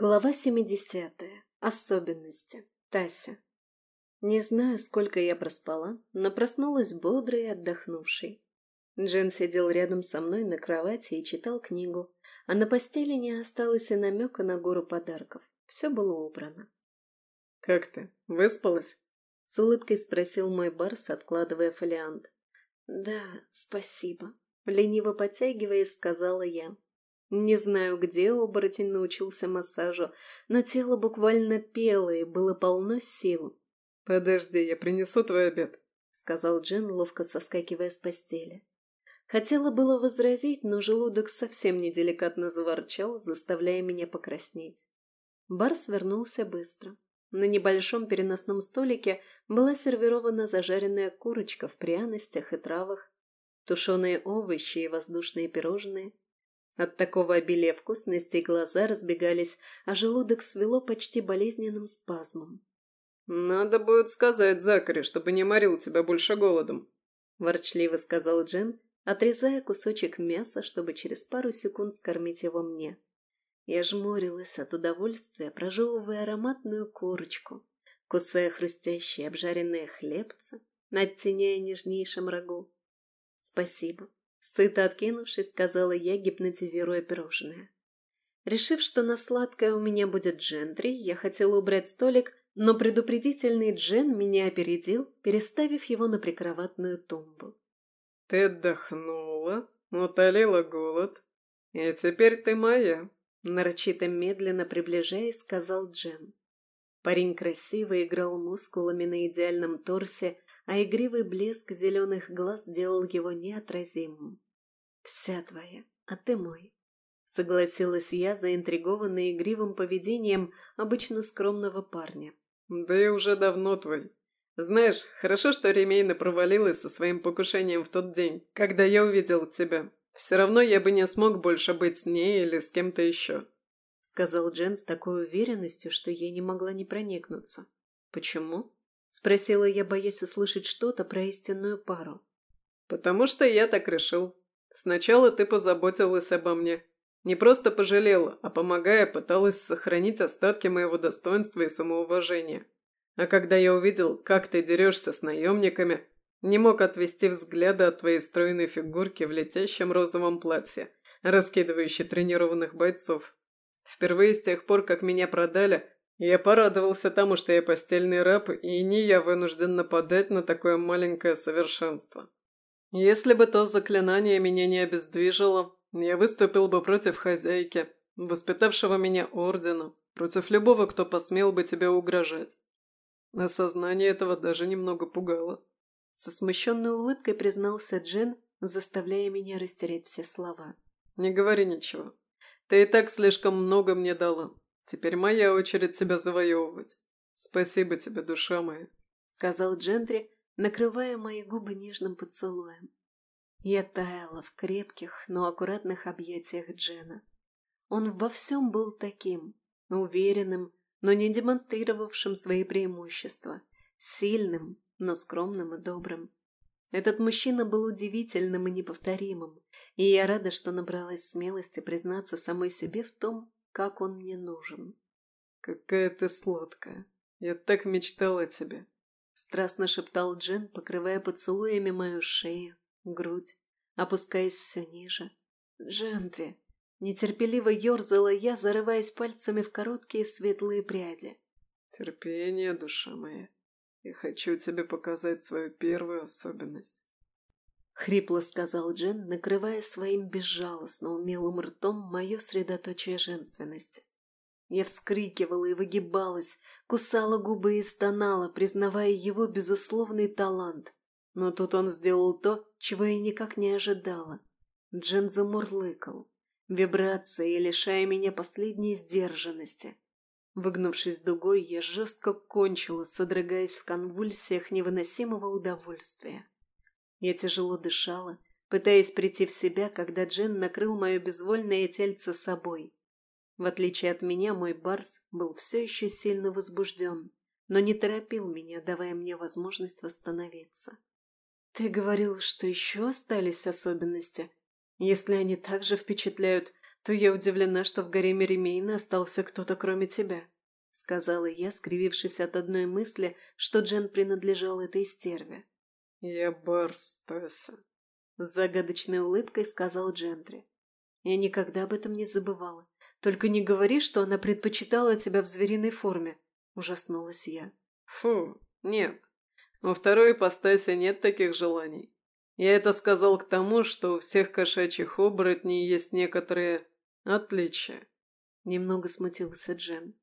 Глава 70. Особенности. Тася. Не знаю, сколько я проспала, но проснулась бодрой и отдохнувшей. Джен сидел рядом со мной на кровати и читал книгу, а на постели не осталось и намека на гору подарков. Все было убрано. «Как ты? Выспалась?» — с улыбкой спросил мой барс, откладывая фолиант. «Да, спасибо», — лениво подтягиваясь, сказала я. Не знаю, где оборотень научился массажу, но тело буквально пело и было полно сил. «Подожди, я принесу твой обед», — сказал Джин, ловко соскакивая с постели. Хотела было возразить, но желудок совсем неделикатно заворчал, заставляя меня покраснеть. Барс вернулся быстро. На небольшом переносном столике была сервирована зажаренная курочка в пряностях и травах, тушеные овощи и воздушные пирожные — от такого обилия вкусностей глаза разбегались, а желудок свело почти болезненным спазмом. «Надо будет сказать Закаре, чтобы не морил тебя больше голодом», – ворчливо сказал Джен, отрезая кусочек мяса, чтобы через пару секунд скормить его мне. Я жмурилась от удовольствия, прожевывая ароматную корочку, кусая хрустящие обжаренные хлебцы, оттеняя нежнейшим рагу. «Спасибо», Сыто откинувшись, сказала я, гипнотизируя пирожное. Решив, что на сладкое у меня будет джентри, я хотела убрать столик, но предупредительный Джен меня опередил, переставив его на прикроватную тумбу. «Ты отдохнула, утолила голод, и теперь ты моя», — нарочито медленно приближаясь, сказал Джен. Парень красиво играл мускулами на идеальном торсе, а игривый блеск зеленых глаз делал его неотразимым. «Вся твоя, а ты мой», — согласилась я, заинтригованная игривым поведением обычно скромного парня. «Да и уже давно твой. Знаешь, хорошо, что Ремейна провалилась со своим покушением в тот день, когда я увидел тебя. Все равно я бы не смог больше быть с ней или с кем-то еще», — сказал Джен с такой уверенностью, что я не могла не проникнуться. «Почему?» — спросила я, боясь услышать что-то про истинную пару. «Потому что я так решил. Сначала ты позаботилась обо мне. Не просто пожалела, а помогая, пыталась сохранить остатки моего достоинства и самоуважения. А когда я увидел, как ты дерешься с наемниками, не мог отвести взгляда от твоей стройной фигурки в летящем розовом платье, раскидывающей тренированных бойцов. Впервые с тех пор, как меня продали, я порадовался тому, что я постельный раб, и не я вынужден нападать на такое маленькое совершенство. Если бы то заклинание меня не обездвижило, я выступил бы против хозяйки, воспитавшего меня ордена, против любого, кто посмел бы тебе угрожать. Осознание этого даже немного пугало. Со смущенной улыбкой признался Джен, заставляя меня растерять все слова. «Не говори ничего. Ты и так слишком много мне дала. Теперь моя очередь тебя завоевывать. Спасибо тебе, душа моя», — сказал Джентри, накрывая мои губы нежным поцелуем. Я таяла в крепких, но аккуратных объятиях Джена. Он во всем был таким, уверенным, но не демонстрировавшим свои преимущества, сильным, но скромным и добрым. Этот мужчина был удивительным и неповторимым, и я рада, что набралась смелости признаться самой себе в том, как он мне нужен. «Какая ты сладкая! Я так мечтал о тебе!» Страстно шептал Джен, покрывая поцелуями мою шею, грудь, опускаясь все ниже. «Джентри!» Нетерпеливо ерзала я, зарываясь пальцами в короткие светлые пряди. «Терпение, душа моя. Я хочу тебе показать свою первую особенность. Хрипло сказал Джен, накрывая своим безжалостно умелым ртом мое средоточие женственности. Я вскрикивала и выгибалась, кусала губы и стонала, признавая его безусловный талант. Но тут он сделал то, чего я никак не ожидала. Джен замурлыкал, вибрацией лишая меня последней сдержанности. Выгнувшись дугой, я жестко кончила, содрогаясь в конвульсиях невыносимого удовольствия. Я тяжело дышала, пытаясь прийти в себя, когда Джен накрыл мое безвольное тельце собой. В отличие от меня, мой Барс был все еще сильно возбужден, но не торопил меня, давая мне возможность восстановиться. «Ты говорил, что еще остались особенности? Если они также впечатляют, то я удивлена, что в гареме Ремейна остался кто-то кроме тебя», — сказала я, скривившись от одной мысли, что Джен принадлежал этой стерве. «Я Барс, Тесса», — с загадочной улыбкой сказал Джентри. Я никогда об этом не забывала. Только не говори, что она предпочитала тебя в звериной форме, — ужаснулась я. Фу, нет. Во второй ипостаси нет таких желаний. Я это сказал к тому, что у всех кошачьих оборотней есть некоторые отличия. Немного смутился Джен.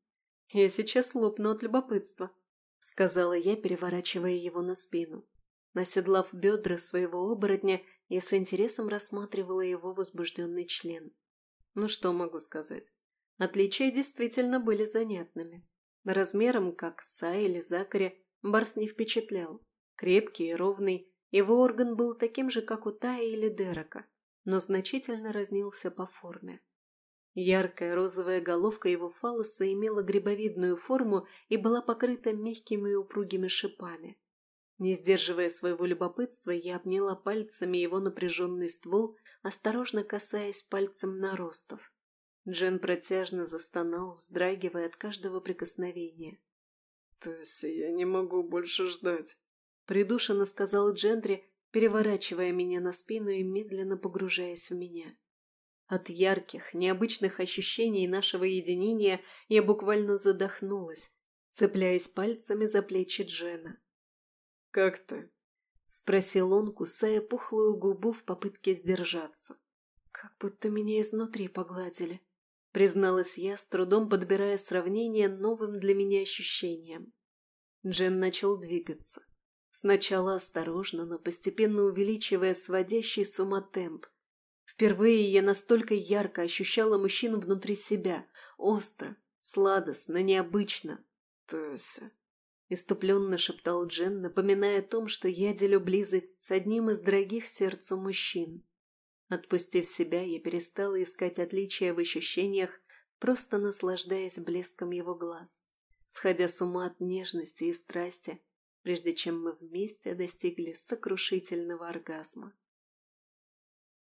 Я сейчас лопну от любопытства, — сказала я, переворачивая его на спину. Наседлав бедра своего оборотня, я с интересом рассматривала его возбужденный член. Ну что могу сказать? Отличия действительно были занятными. Размером, как Са или Закаря, Барс не впечатлял. Крепкий и ровный, его орган был таким же, как у Тая или Дерека, но значительно разнился по форме. Яркая розовая головка его фалоса имела грибовидную форму и была покрыта мягкими и упругими шипами. Не сдерживая своего любопытства, я обняла пальцами его напряженный ствол осторожно касаясь пальцем наростов. Джен протяжно застонал, вздрагивая от каждого прикосновения. «Тесси, я не могу больше ждать», — придушенно сказал Джентри, переворачивая меня на спину и медленно погружаясь в меня. От ярких, необычных ощущений нашего единения я буквально задохнулась, цепляясь пальцами за плечи Джена. «Как ты?» — спросил он, кусая пухлую губу в попытке сдержаться. «Как будто меня изнутри погладили», — призналась я, с трудом подбирая сравнение новым для меня ощущением. Джен начал двигаться. Сначала осторожно, но постепенно увеличивая сводящий с ума темп. Впервые я настолько ярко ощущала мужчину внутри себя, остро, сладостно, необычно. «Тося, — иступленно шептал Джен, напоминая о том, что я делю близость с одним из дорогих сердцу мужчин. Отпустив себя, я перестала искать отличия в ощущениях, просто наслаждаясь блеском его глаз, сходя с ума от нежности и страсти, прежде чем мы вместе достигли сокрушительного оргазма.